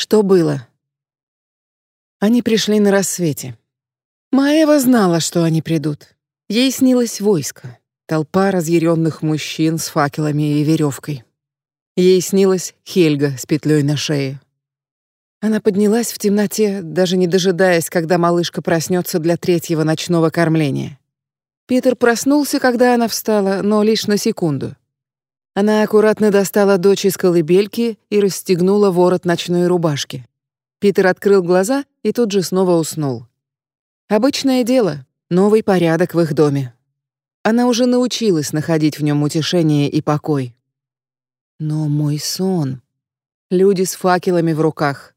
Что было? Они пришли на рассвете. Маева знала, что они придут. Ей снилось войско, толпа разъяренных мужчин с факелами и веревкой. Ей снилась Хельга с петлей на шее. Она поднялась в темноте, даже не дожидаясь, когда малышка проснется для третьего ночного кормления. Питер проснулся, когда она встала, но лишь на секунду. Она аккуратно достала дочь из колыбельки и расстегнула ворот ночной рубашки. Питер открыл глаза и тут же снова уснул. Обычное дело, новый порядок в их доме. Она уже научилась находить в нем утешение и покой. Но мой сон. Люди с факелами в руках.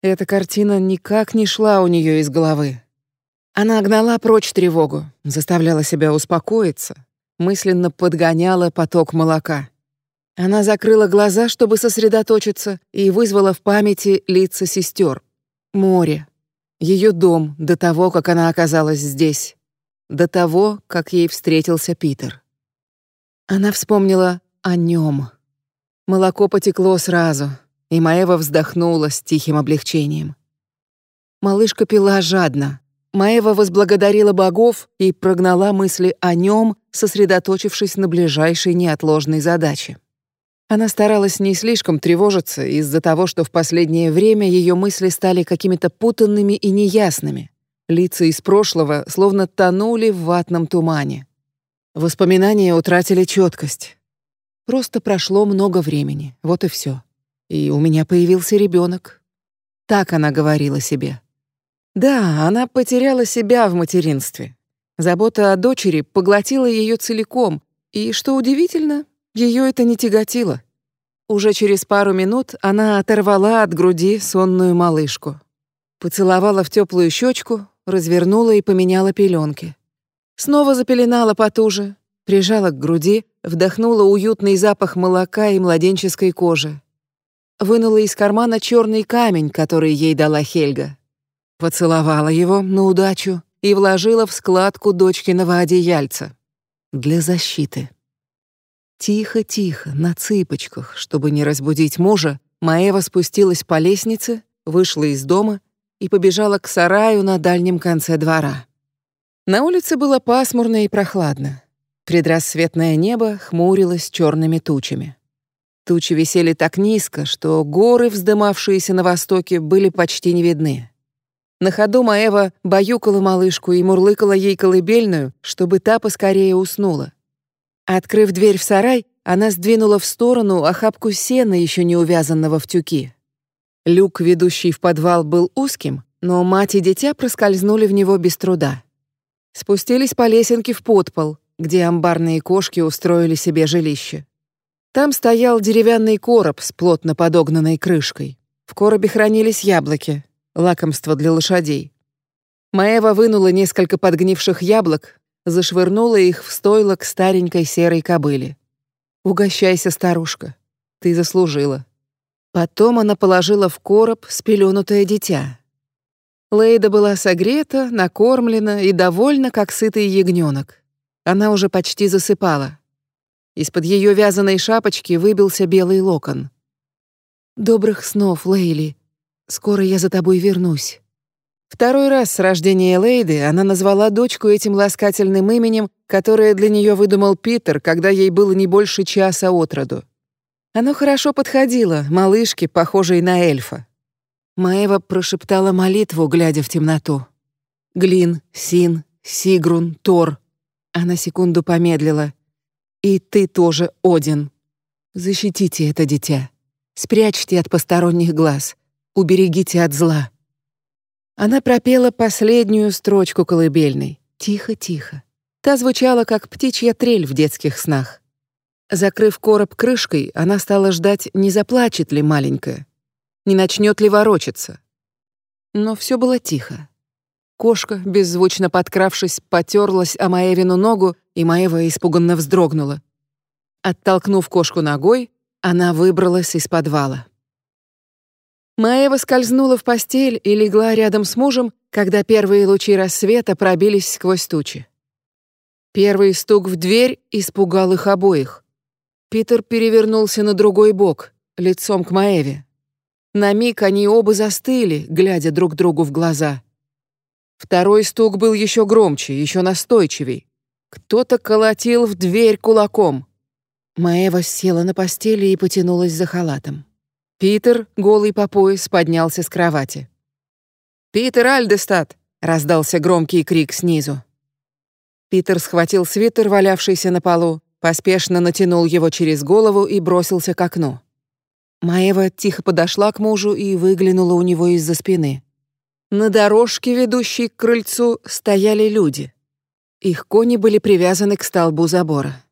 Эта картина никак не шла у нее из головы. Она гнала прочь тревогу, заставляла себя успокоиться, мысленно подгоняла поток молока. Она закрыла глаза, чтобы сосредоточиться, и вызвала в памяти лица сестер. Море. Ее дом до того, как она оказалась здесь. До того, как ей встретился Питер. Она вспомнила о нем. Молоко потекло сразу, и Маева вздохнула с тихим облегчением. Малышка пила жадно. Маева возблагодарила богов и прогнала мысли о нем, сосредоточившись на ближайшей неотложной задаче. Она старалась не слишком тревожиться из-за того, что в последнее время ее мысли стали какими-то путанными и неясными. Лица из прошлого словно тонули в ватном тумане. Воспоминания утратили четкость. Просто прошло много времени, вот и все. И у меня появился ребенок. Так она говорила себе. Да, она потеряла себя в материнстве. Забота о дочери поглотила ее целиком, и, что удивительно, ее это не тяготило. Уже через пару минут она оторвала от груди сонную малышку. Поцеловала в теплую щечку, развернула и поменяла пеленки. Снова запеленала потуже, прижала к груди, вдохнула уютный запах молока и младенческой кожи. Вынула из кармана черный камень, который ей дала Хельга. Поцеловала его на удачу и вложила в складку дочкиного одеяльца. Для защиты. Тихо-тихо, на цыпочках, чтобы не разбудить мужа, Маева спустилась по лестнице, вышла из дома и побежала к сараю на дальнем конце двора. На улице было пасмурно и прохладно. Предрассветное небо хмурилось черными тучами. Тучи висели так низко, что горы, вздымавшиеся на востоке, были почти не видны. На ходу Маева баюкала малышку и мурлыкала ей колыбельную, чтобы та поскорее уснула. Открыв дверь в сарай, она сдвинула в сторону охапку сена, еще не увязанного в тюки. Люк, ведущий в подвал, был узким, но мать и дитя проскользнули в него без труда. Спустились по лесенке в подпол, где амбарные кошки устроили себе жилище. Там стоял деревянный короб с плотно подогнанной крышкой. В коробе хранились яблоки, лакомство для лошадей. Маева вынула несколько подгнивших яблок, зашвырнула их в стойло к старенькой серой кобыле. «Угощайся, старушка, ты заслужила». Потом она положила в короб спеленутое дитя. Лейда была согрета, накормлена и довольна, как сытый ягненок. Она уже почти засыпала. Из-под ее вязаной шапочки выбился белый локон. «Добрых снов, Лейли. Скоро я за тобой вернусь». Второй раз с рождения Лейды она назвала дочку этим ласкательным именем, которое для нее выдумал Питер, когда ей было не больше часа от роду. Оно хорошо подходило малышке, похожей на эльфа. Маева прошептала молитву, глядя в темноту. «Глин, Син, Сигрун, Тор». Она секунду помедлила. «И ты тоже, Один. Защитите это дитя. Спрячьте от посторонних глаз. Уберегите от зла». Она пропела последнюю строчку колыбельной. Тихо-тихо. Та звучала, как птичья трель в детских снах. Закрыв короб крышкой, она стала ждать, не заплачет ли маленькая, не начнет ли ворочаться. Но все было тихо. Кошка, беззвучно подкравшись, потерлась о Маевину ногу, и Маева испуганно вздрогнула. Оттолкнув кошку ногой, она выбралась из подвала. Маева скользнула в постель и легла рядом с мужем, когда первые лучи рассвета пробились сквозь тучи. Первый стук в дверь испугал их обоих. Питер перевернулся на другой бок, лицом к Маеве. На миг они оба застыли, глядя друг другу в глаза. Второй стук был еще громче, еще настойчивей. Кто-то колотил в дверь кулаком. Маева села на постели и потянулась за халатом. Питер, голый по пояс, поднялся с кровати. «Питер Альдестад!» — раздался громкий крик снизу. Питер схватил свитер, валявшийся на полу, поспешно натянул его через голову и бросился к окну. Маева тихо подошла к мужу и выглянула у него из-за спины. На дорожке, ведущей к крыльцу, стояли люди. Их кони были привязаны к столбу забора.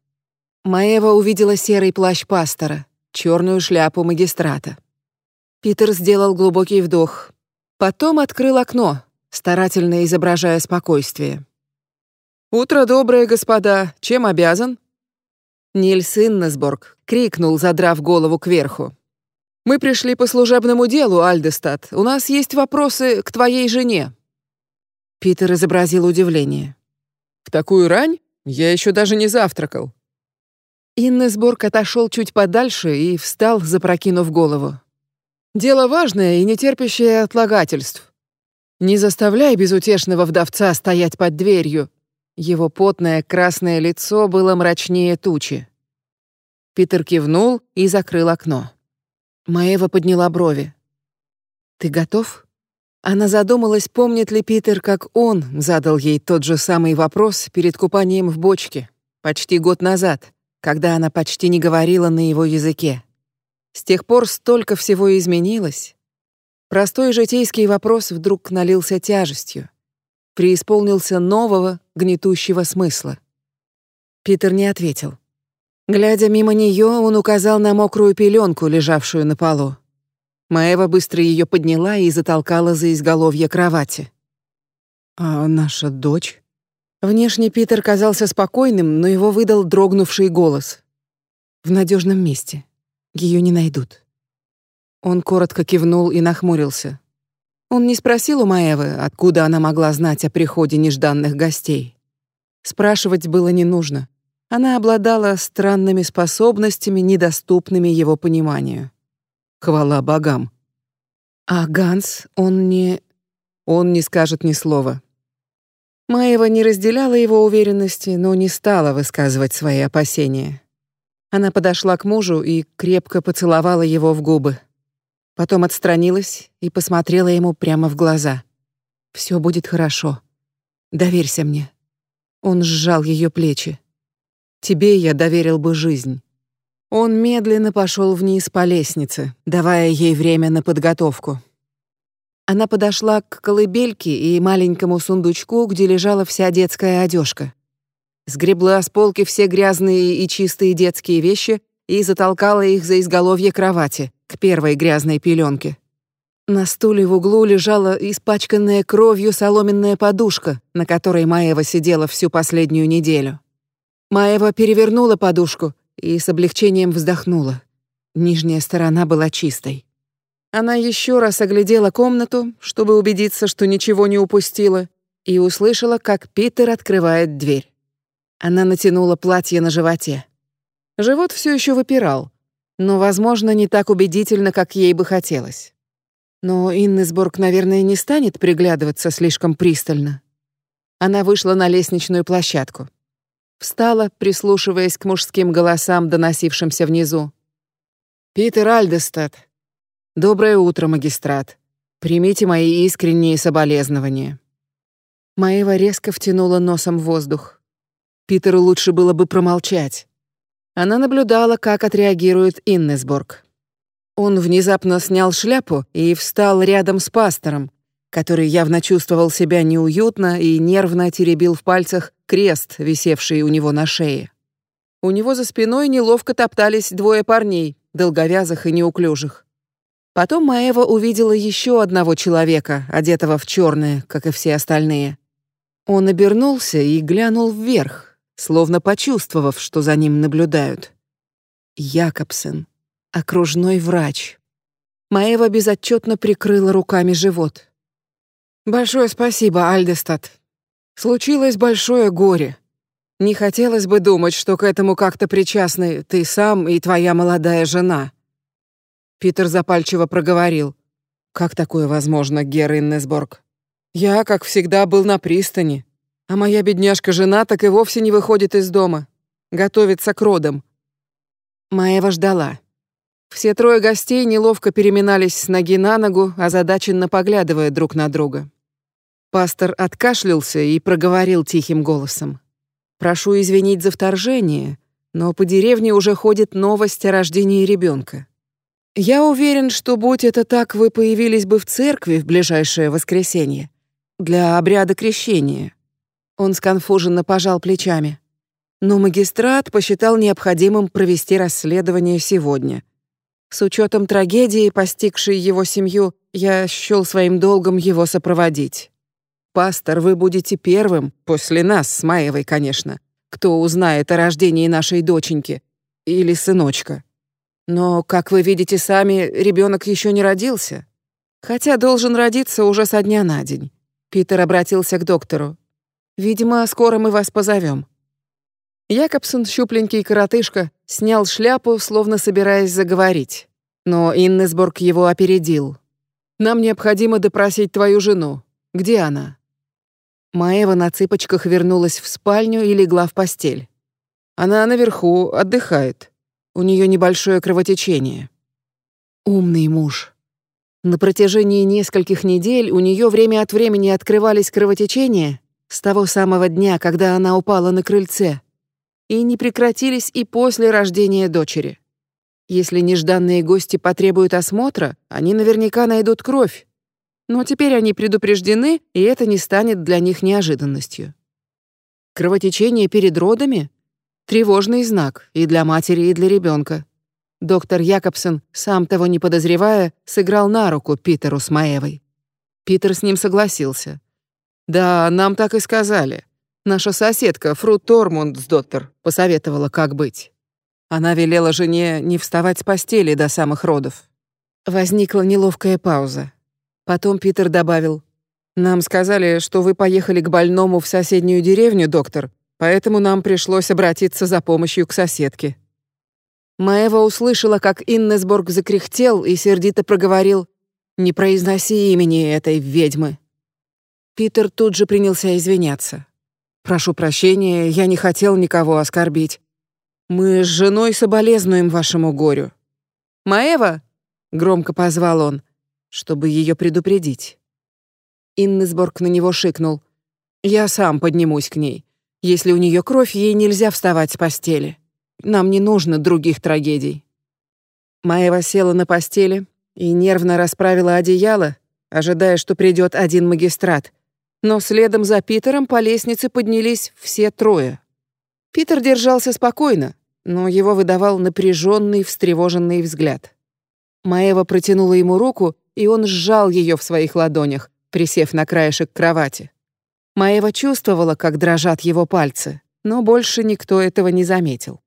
Маева увидела серый плащ пастора, черную шляпу магистрата. Питер сделал глубокий вдох. Потом открыл окно, старательно изображая спокойствие. «Утро доброе, господа. Чем обязан?» Нильс Иннесборг крикнул, задрав голову кверху. «Мы пришли по служебному делу, Альдестад. У нас есть вопросы к твоей жене». Питер изобразил удивление. «В такую рань? Я еще даже не завтракал». Иннесборг отошел чуть подальше и встал, запрокинув голову. «Дело важное и не терпящее отлагательств. Не заставляй безутешного вдовца стоять под дверью». Его потное красное лицо было мрачнее тучи. Питер кивнул и закрыл окно. Маева подняла брови. «Ты готов?» Она задумалась, помнит ли Питер, как он задал ей тот же самый вопрос перед купанием в бочке, почти год назад, когда она почти не говорила на его языке. С тех пор столько всего изменилось. Простой житейский вопрос вдруг налился тяжестью, преисполнился нового, гнетущего смысла. Питер не ответил. Глядя мимо нее, он указал на мокрую пеленку, лежавшую на полу. Маева быстро ее подняла и затолкала за изголовье кровати. «А наша дочь?» Внешне Питер казался спокойным, но его выдал дрогнувший голос. «В надежном месте. Ее не найдут». Он коротко кивнул и нахмурился. Он не спросил у Маевы, откуда она могла знать о приходе нежданных гостей. Спрашивать было не нужно. Она обладала странными способностями, недоступными его пониманию. Хвала богам. А Ганс, он не... Он не скажет ни слова. Маева не разделяла его уверенности, но не стала высказывать свои опасения. Она подошла к мужу и крепко поцеловала его в губы. Потом отстранилась и посмотрела ему прямо в глаза. Все будет хорошо. Доверься мне. Он сжал ее плечи. Тебе я доверил бы жизнь. Он медленно пошел вниз по лестнице, давая ей время на подготовку. Она подошла к колыбельке и маленькому сундучку, где лежала вся детская одежка. Сгребла с полки все грязные и чистые детские вещи и затолкала их за изголовье кровати, к первой грязной пеленке. На стуле в углу лежала испачканная кровью соломенная подушка, на которой Маева сидела всю последнюю неделю. Маева перевернула подушку и с облегчением вздохнула. Нижняя сторона была чистой. Она еще раз оглядела комнату, чтобы убедиться, что ничего не упустила, и услышала, как Питер открывает дверь. Она натянула платье на животе. Живот все еще выпирал, но, возможно, не так убедительно, как ей бы хотелось. Но Иннесборг, наверное, не станет приглядываться слишком пристально. Она вышла на лестничную площадку. Встала, прислушиваясь к мужским голосам, доносившимся внизу. «Питер Альдестад, Доброе утро, магистрат. Примите мои искренние соболезнования. Маева резко втянула носом воздух. Питеру лучше было бы промолчать. Она наблюдала, как отреагирует Иннесборг. Он внезапно снял шляпу и встал рядом с пастором, который явно чувствовал себя неуютно и нервно теребил в пальцах крест, висевший у него на шее. У него за спиной неловко топтались двое парней, долговязых и неуклюжих. Потом Маева увидела еще одного человека, одетого в черное, как и все остальные. Он обернулся и глянул вверх, словно почувствовав, что за ним наблюдают. Якобсен, окружной врач. Маева безотчетно прикрыла руками живот. «Большое спасибо, Альдестад. Случилось большое горе. Не хотелось бы думать, что к этому как-то причастны ты сам и твоя молодая жена». Питер запальчиво проговорил. «Как такое возможно, Гер Иннесборг? Я, как всегда, был на пристани, а моя бедняжка-жена так и вовсе не выходит из дома. Готовится к родам». Маева ждала. Все трое гостей неловко переминались с ноги на ногу, озадаченно поглядывая друг на друга. Пастор откашлялся и проговорил тихим голосом. «Прошу извинить за вторжение, но по деревне уже ходит новость о рождении ребенка. Я уверен, что будь это так, вы появились бы в церкви в ближайшее воскресенье для обряда крещения». Он сконфуженно пожал плечами. Но магистрат посчитал необходимым провести расследование сегодня. С учетом трагедии, постигшей его семью, я счел своим долгом его сопроводить. Пастор, вы будете первым, после нас, с Маевой, конечно, кто узнает о рождении нашей доченьки или сыночка. Но, как вы видите сами, ребенок еще не родился. Хотя должен родиться уже со дня на день. Питер обратился к доктору. Видимо, скоро мы вас позовем. Якобсон, щупленький коротышка, снял шляпу, словно собираясь заговорить. Но Иннесборг его опередил. «Нам необходимо допросить твою жену. Где она?» Маева на цыпочках вернулась в спальню и легла в постель. Она наверху отдыхает. У нее небольшое кровотечение. Умный муж. На протяжении нескольких недель у нее время от времени открывались кровотечения с того самого дня, когда она упала на крыльце, и не прекратились и после рождения дочери. Если нежданные гости потребуют осмотра, они наверняка найдут кровь, но теперь они предупреждены, и это не станет для них неожиданностью. Кровотечение перед родами — тревожный знак и для матери, и для ребенка. Доктор Якобсон, сам того не подозревая, сыграл на руку Питеру с Маевой. Питер с ним согласился. «Да, нам так и сказали. Наша соседка, Фру Тормунд, доктор, посоветовала, как быть. Она велела жене не вставать с постели до самых родов». Возникла неловкая пауза. Потом Питер добавил, «Нам сказали, что вы поехали к больному в соседнюю деревню, доктор, поэтому нам пришлось обратиться за помощью к соседке». Маева услышала, как Иннесборг закряхтел и сердито проговорил, «Не произноси имени этой ведьмы». Питер тут же принялся извиняться. «Прошу прощения, я не хотел никого оскорбить. Мы с женой соболезнуем вашему горю». «Маева!» — громко позвал он чтобы ее предупредить. Иннесборг на него шикнул. «Я сам поднимусь к ней. Если у нее кровь, ей нельзя вставать с постели. Нам не нужно других трагедий». Маева села на постели и нервно расправила одеяло, ожидая, что придет один магистрат. Но следом за Питером по лестнице поднялись все трое. Питер держался спокойно, но его выдавал напряженный, встревоженный взгляд. Маева протянула ему руку, и он сжал ее в своих ладонях, присев на краешек кровати. Маева чувствовала, как дрожат его пальцы, но больше никто этого не заметил.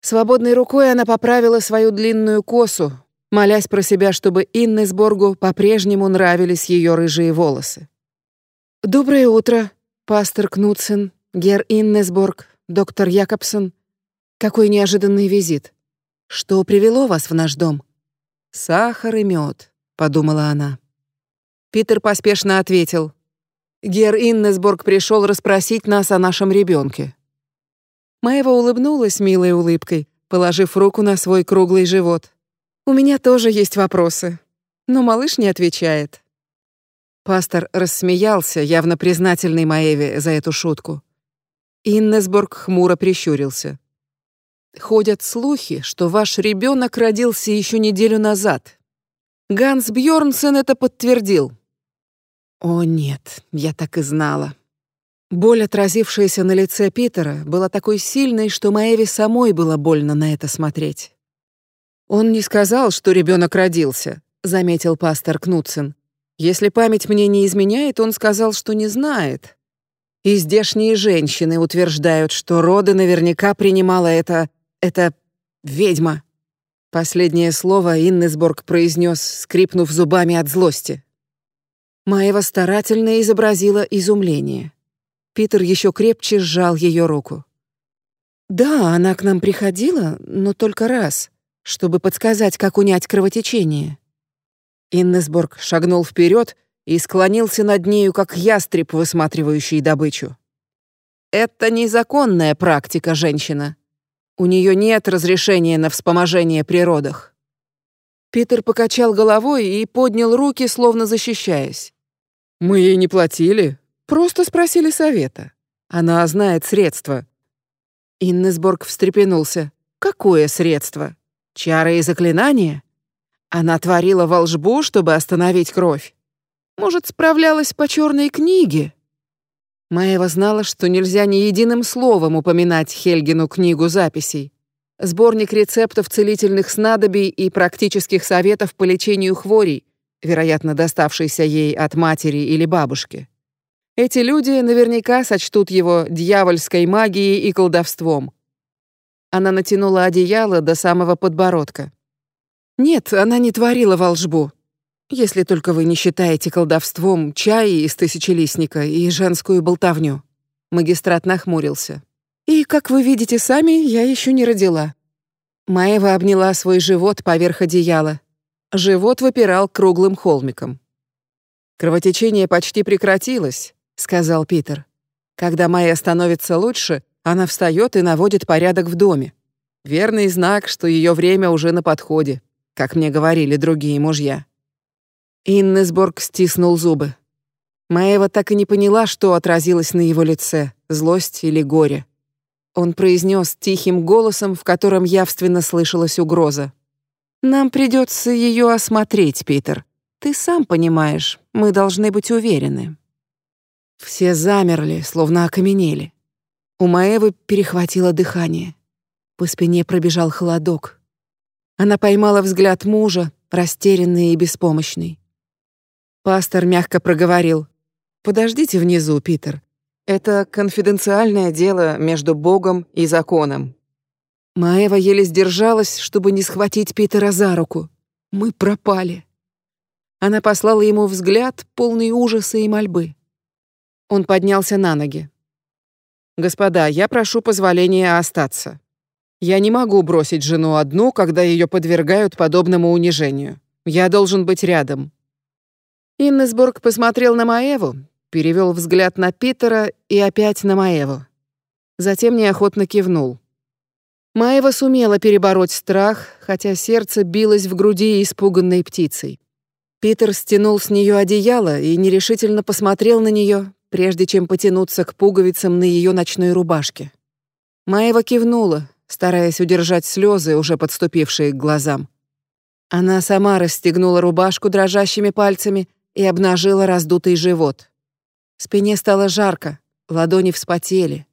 Свободной рукой она поправила свою длинную косу, молясь про себя, чтобы Иннесборгу по-прежнему нравились ее рыжие волосы. «Доброе утро, пастор Кнутсен, гер Иннесборг, доктор Якобсон. Какой неожиданный визит. Что привело вас в наш дом?» «Сахар и мед подумала она. Питер поспешно ответил. Гер Иннесборг пришел расспросить нас о нашем ребенке. Маева улыбнулась милой улыбкой, положив руку на свой круглый живот. У меня тоже есть вопросы, но малыш не отвечает. Пастор рассмеялся, явно признательный Маеве за эту шутку. Иннесборг хмуро прищурился. Ходят слухи, что ваш ребенок родился еще неделю назад, Ганс Бьорнсен это подтвердил. О нет, я так и знала. Боль, отразившаяся на лице Питера, была такой сильной, что Маэве самой было больно на это смотреть. Он не сказал, что ребенок родился, заметил пастор Кнутсен. Если память мне не изменяет, он сказал, что не знает. И здешние женщины утверждают, что роды наверняка принимала эта эта ведьма. Последнее слово Иннесборг произнес, скрипнув зубами от злости. Маева старательно изобразила изумление. Питер еще крепче сжал ее руку. «Да, она к нам приходила, но только раз. чтобы подсказать, как унять кровотечение. Иннесборг шагнул вперед и склонился над нею, как ястреб, высматривающий добычу. Это незаконная практика, женщина. У нее нет разрешения на вспоможение при родах. Питер покачал головой и поднял руки, словно защищаясь. Мы ей не платили, просто спросили совета. Она знает средства. Иннесборг встрепенулся. Какое средство? Чары и заклинания? Она творила волшбу, чтобы остановить кровь. Может, справлялась по черной книге? Маева знала, что нельзя ни единым словом упоминать Хельгину книгу записей. Сборник рецептов целительных снадобий и практических советов по лечению хворей, вероятно, доставшийся ей от матери или бабушки. Эти люди наверняка сочтут его дьявольской магией и колдовством. Она натянула одеяло до самого подбородка. Нет, она не творила волшбу, если только вы не считаете колдовством чай из тысячелистника и женскую болтовню. Магистрат нахмурился. И, как вы видите сами, я еще не родила. Маева обняла свой живот поверх одеяла. Живот выпирал круглым холмиком. Кровотечение почти прекратилось, сказал Питер. Когда Майя становится лучше, она встает и наводит порядок в доме. Верный знак, что ее время уже на подходе, как мне говорили другие мужья. Иннесборг стиснул зубы. Маева так и не поняла, что отразилось на его лице — злость или горе. Он произнес тихим голосом, в котором явственно слышалась угроза. «Нам придется ее осмотреть, Питер. Ты сам понимаешь, мы должны быть уверены». Все замерли, словно окаменели. У Маевы перехватило дыхание. По спине пробежал холодок. Она поймала взгляд мужа, растерянный и беспомощный. Пастор мягко проговорил. «Подождите внизу, Питер. Это конфиденциальное дело между Богом и законом». Маева еле сдержалась, чтобы не схватить Питера за руку. «Мы пропали». Она послала ему взгляд, полный ужаса и мольбы. Он поднялся на ноги. «Господа, я прошу позволения остаться. Я не могу бросить жену одну, когда ее подвергают подобному унижению. Я должен быть рядом. Иннесбург посмотрел на Маеву, перевел взгляд на Питера и опять на Маеву. Затем неохотно кивнул. Маева сумела перебороть страх, хотя сердце билось в груди испуганной птицей. Питер стянул с нее одеяло и нерешительно посмотрел на нее, прежде чем потянуться к пуговицам на ее ночной рубашке. Маева кивнула, стараясь удержать слезы, уже подступившие к глазам. Она сама расстегнула рубашку дрожащими пальцами и обнажила раздутый живот. Спине стало жарко, ладони вспотели.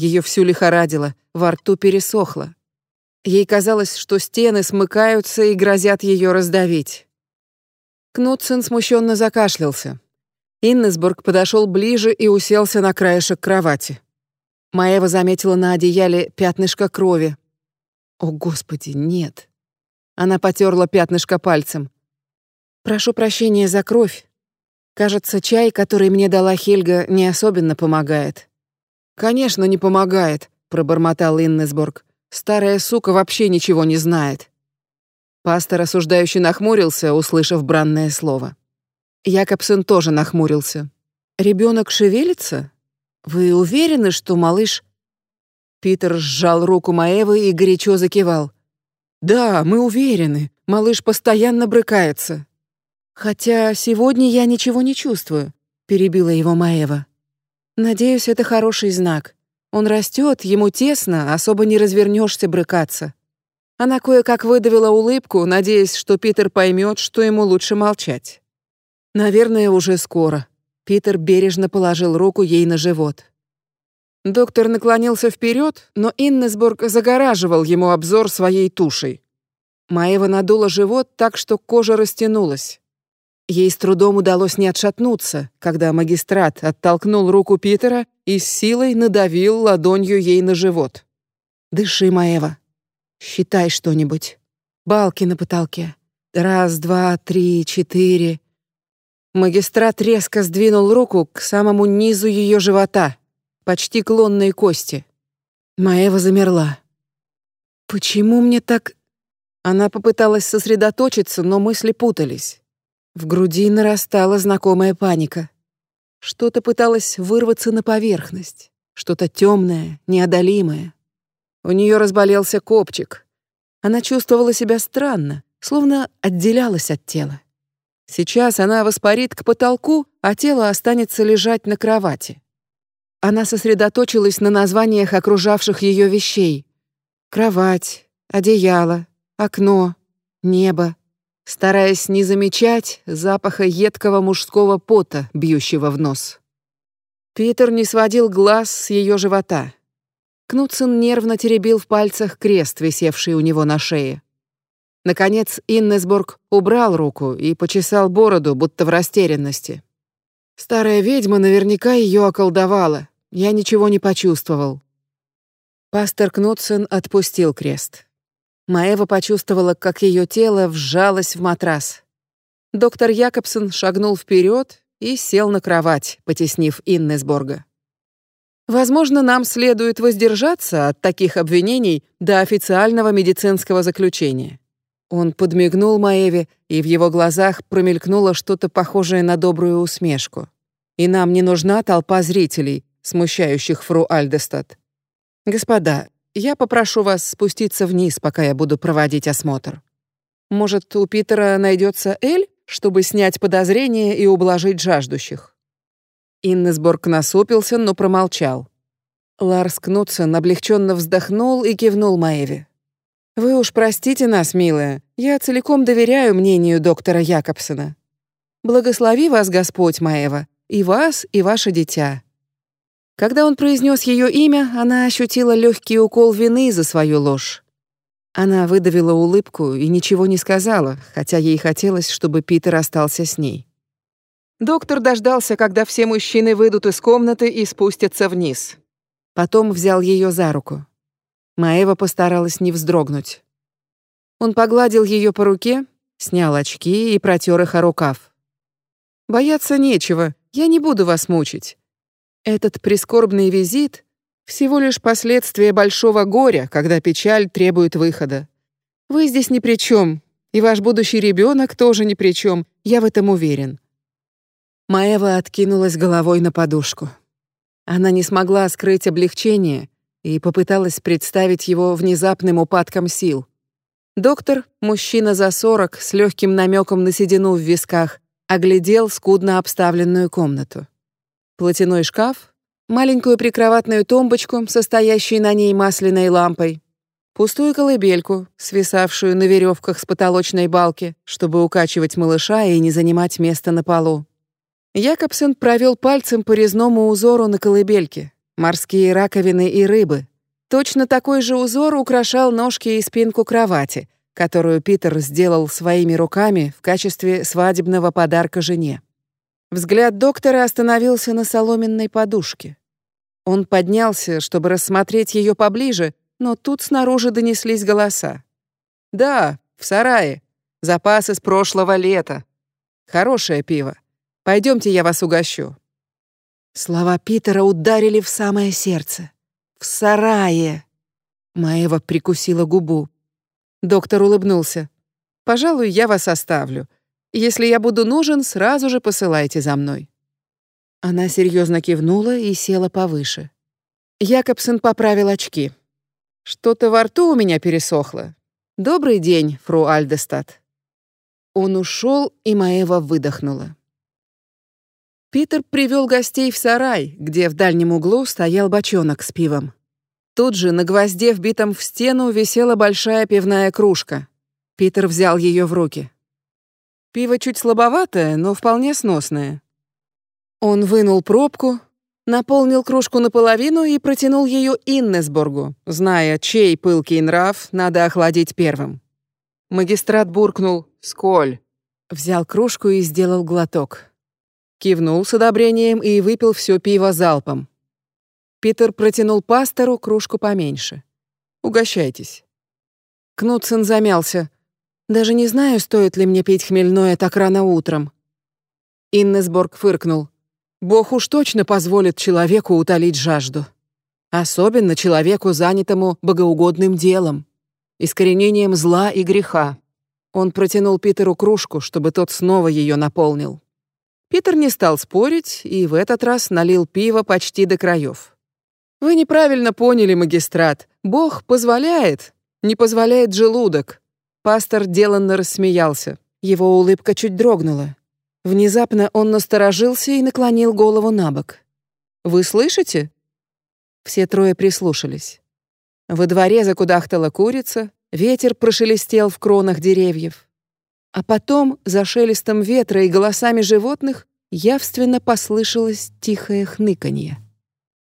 Ее всю лихорадило, во рту пересохло. Ей казалось, что стены смыкаются и грозят ее раздавить. Кнутсен смущенно закашлялся. Иннесбург подошел ближе и уселся на краешек кровати. Маева заметила на одеяле пятнышко крови. О, господи, нет. Она потерла пятнышко пальцем. Прошу прощения за кровь. Кажется, чай, который мне дала Хельга, не особенно помогает. Конечно, не помогает, пробормотал Иннесборг. Старая сука вообще ничего не знает. Пастор осуждающий нахмурился, услышав бранное слово. Якобсен тоже нахмурился. Ребенок шевелится? Вы уверены, что малыш Питер сжал руку Маевы и горячо закивал. Да, мы уверены. Малыш постоянно брыкается. Хотя сегодня я ничего не чувствую, перебила его Маева. Надеюсь, это хороший знак. Он растет, ему тесно, особо не развернешься брыкаться. Она кое-как выдавила улыбку, надеясь, что Питер поймет, что ему лучше молчать. Наверное, уже скоро. Питер бережно положил руку ей на живот. Доктор наклонился вперед, но Иннесбург загораживал ему обзор своей тушей. Маева надула живот так, что кожа растянулась. Ей с трудом удалось не отшатнуться, когда магистрат оттолкнул руку Питера и с силой надавил ладонью ей на живот. «Дыши, Маева. Считай что-нибудь. Балки на потолке. Раз, два, три, четыре». Магистрат резко сдвинул руку к самому низу ее живота, почти к лонной кости. Маева замерла. «Почему мне так...» Она попыталась сосредоточиться, но мысли путались. В груди нарастала знакомая паника. Что-то пыталось вырваться на поверхность, что-то темное, неодолимое. У нее разболелся копчик. Она чувствовала себя странно, словно отделялась от тела. Сейчас она воспарит к потолку, а тело останется лежать на кровати. Она сосредоточилась на названиях окружавших ее вещей. Кровать, одеяло, окно, небо, стараясь не замечать запаха едкого мужского пота, бьющего в нос. Питер не сводил глаз с ее живота. Кнутсен нервно теребил в пальцах крест, висевший у него на шее. Наконец Иннесборг убрал руку и почесал бороду, будто в растерянности. Старая ведьма наверняка ее околдовала. Я ничего не почувствовал. Пастор Кнутсен отпустил крест. Маева почувствовала, как ее тело вжалось в матрас. Доктор Якобсон шагнул вперед и сел на кровать, потеснив Иннесборга. Возможно, нам следует воздержаться от таких обвинений до официального медицинского заключения. Он подмигнул Маеве, и в его глазах промелькнуло что-то похожее на добрую усмешку. И нам не нужна толпа зрителей, смущающих фру Альдестад. Господа, я попрошу вас спуститься вниз, пока я буду проводить осмотр. Может, у Питера найдется Эль, чтобы снять подозрения и ублажить жаждущих? Иннесборг насупился, но промолчал. Ларс Кнутсен облегченно вздохнул и кивнул Маеве. «Вы уж простите нас, милая, я целиком доверяю мнению доктора Якобсона. Благослови вас Господь, Маева, и вас, и ваше дитя. Когда он произнес ее имя, она ощутила легкий укол вины за свою ложь. Она выдавила улыбку и ничего не сказала, хотя ей хотелось, чтобы Питер остался с ней. Доктор дождался, когда все мужчины выйдут из комнаты и спустятся вниз. Потом взял ее за руку. Маева постаралась не вздрогнуть. Он погладил ее по руке, снял очки и протер их о рукав. «Бояться нечего, я не буду вас мучить. Этот прискорбный визит — всего лишь последствия большого горя, когда печаль требует выхода. Вы здесь ни при чем, и ваш будущий ребенок тоже ни при чем, я в этом уверен». Маева откинулась головой на подушку. Она не смогла скрыть облегчение и попыталась представить его внезапным упадком сил. Доктор, мужчина за сорок, с легким намеком на седину в висках, оглядел скудно обставленную комнату платяной шкаф, маленькую прикроватную тумбочку, состоящую на ней масляной лампой, пустую колыбельку, свисавшую на веревках с потолочной балки, чтобы укачивать малыша и не занимать место на полу. Якобсен провел пальцем по резному узору на колыбельке, морские раковины и рыбы. Точно такой же узор украшал ножки и спинку кровати, которую Питер сделал своими руками в качестве свадебного подарка жене. Взгляд доктора остановился на соломенной подушке. Он поднялся, чтобы рассмотреть ее поближе, но тут снаружи донеслись голоса. «Да, в сарае. Запасы с прошлого лета. Хорошее пиво. Пойдемте, я вас угощу». Слова Питера ударили в самое сердце. «В сарае!» Маева прикусила губу. Доктор улыбнулся. «Пожалуй, я вас оставлю. Если я буду нужен, сразу же посылайте за мной». Она серьезно кивнула и села повыше. Якобсен поправил очки. «Что-то во рту у меня пересохло. Добрый день, фру Альдестад». Он ушел, и Маева выдохнула. Питер привел гостей в сарай, где в дальнем углу стоял бочонок с пивом. Тут же на гвозде, вбитом в стену, висела большая пивная кружка. Питер взял ее в руки. Пиво чуть слабоватое, но вполне сносное. Он вынул пробку, наполнил кружку наполовину и протянул ее Иннесборгу, зная, чей пылкий нрав надо охладить первым. Магистрат буркнул «Сколь!», взял кружку и сделал глоток. Кивнул с одобрением и выпил все пиво залпом. Питер протянул пастору кружку поменьше. «Угощайтесь». Кнутсен замялся. Даже не знаю, стоит ли мне пить хмельное так рано утром. Иннесборг фыркнул. Бог уж точно позволит человеку утолить жажду. Особенно человеку, занятому богоугодным делом. искоренением зла и греха. Он протянул Питеру кружку, чтобы тот снова ее наполнил. Питер не стал спорить и в этот раз налил пиво почти до краев. «Вы неправильно поняли, магистрат. Бог позволяет, не позволяет желудок». Пастор деланно рассмеялся. Его улыбка чуть дрогнула. Внезапно он насторожился и наклонил голову на бок. «Вы слышите?» Все трое прислушались. Во дворе закудахтала курица, ветер прошелестел в кронах деревьев. А потом, за шелестом ветра и голосами животных, явственно послышалось тихое хныканье.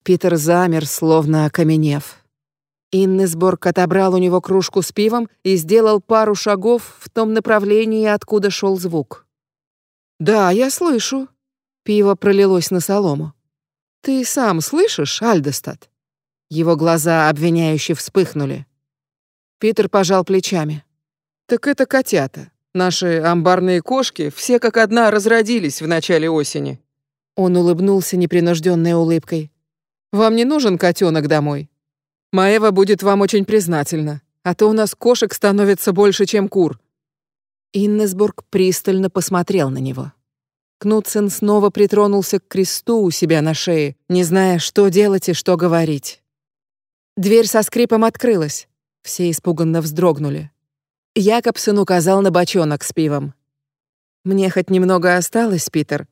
Питер замер, словно окаменев. Иннесборг отобрал у него кружку с пивом и сделал пару шагов в том направлении, откуда шел звук. «Да, я слышу». Пиво пролилось на солому. «Ты сам слышишь, Альдестад?» Его глаза обвиняюще вспыхнули. Питер пожал плечами. «Так это котята. Наши амбарные кошки все как одна разродились в начале осени». Он улыбнулся непринужденной улыбкой. «Вам не нужен котенок домой? Маева будет вам очень признательна, а то у нас кошек становится больше, чем кур. Иннесбург пристально посмотрел на него. Кнутсен снова притронулся к кресту у себя на шее, не зная, что делать и что говорить. Дверь со скрипом открылась. Все испуганно вздрогнули. Якобсен указал на бочонок с пивом. «Мне хоть немного осталось, Питер».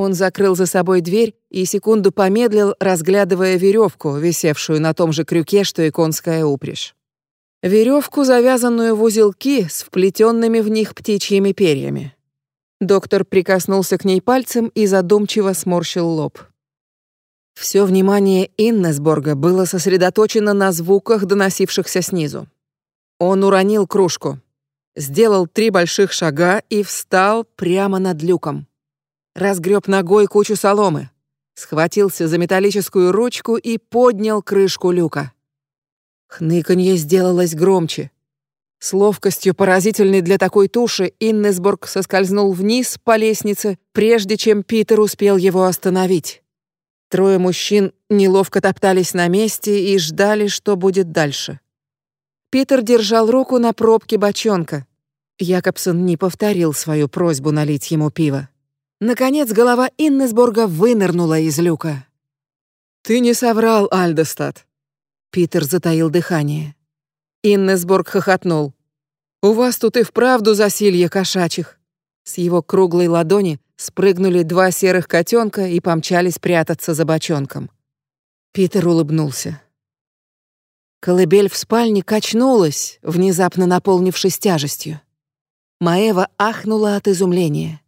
Он закрыл за собой дверь и секунду помедлил, разглядывая веревку, висевшую на том же крюке, что и конская упряжь веревку, завязанную в узелки с вплетенными в них птичьими перьями. Доктор прикоснулся к ней пальцем и задумчиво сморщил лоб. Все внимание Иннесборга было сосредоточено на звуках, доносившихся снизу. Он уронил кружку, сделал три больших шага и встал прямо над люком. Разгреб ногой кучу соломы, схватился за металлическую ручку и поднял крышку люка. Хныканье сделалось громче. С ловкостью, поразительной для такой туши, Иннесборг соскользнул вниз по лестнице, прежде чем Питер успел его остановить. Трое мужчин неловко топтались на месте и ждали, что будет дальше. Питер держал руку на пробке бочонка. Якобсон не повторил свою просьбу налить ему пиво. Наконец голова Иннесборга вынырнула из люка. «Ты не соврал, Альдостад. Питер затаил дыхание. Иннесборг хохотнул. «У вас тут и вправду засилье кошачьих». С его круглой ладони спрыгнули два серых котенка и помчались прятаться за бочонком. Питер улыбнулся. Колыбель в спальне качнулась, внезапно наполнившись тяжестью. Маева ахнула от изумления.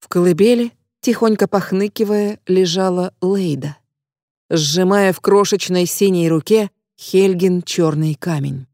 В колыбели, тихонько похныкивая, лежала Лейда сжимая в крошечной синей руке Хельгин черный камень.